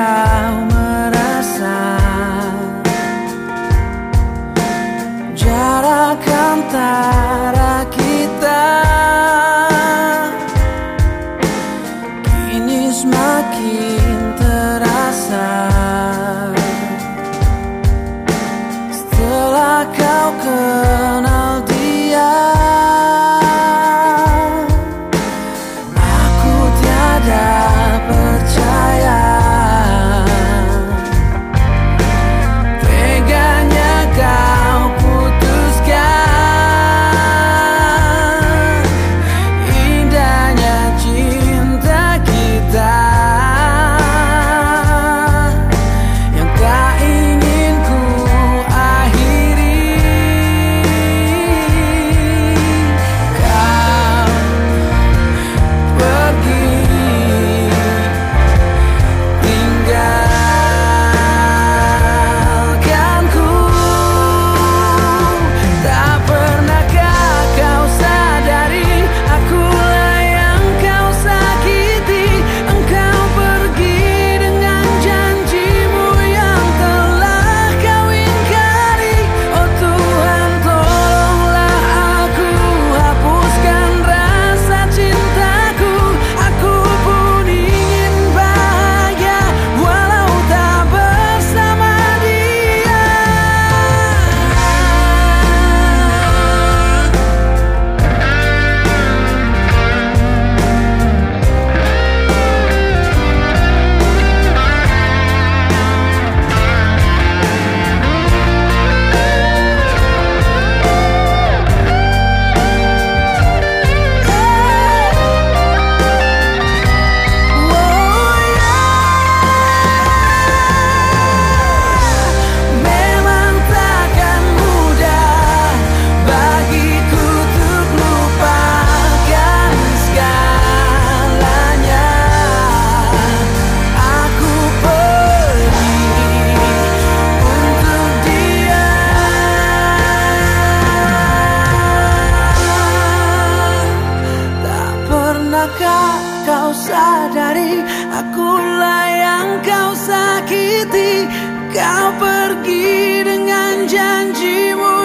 olhar. sadari Akulah yang kau sakiti. Kau pergi dengan janjimu.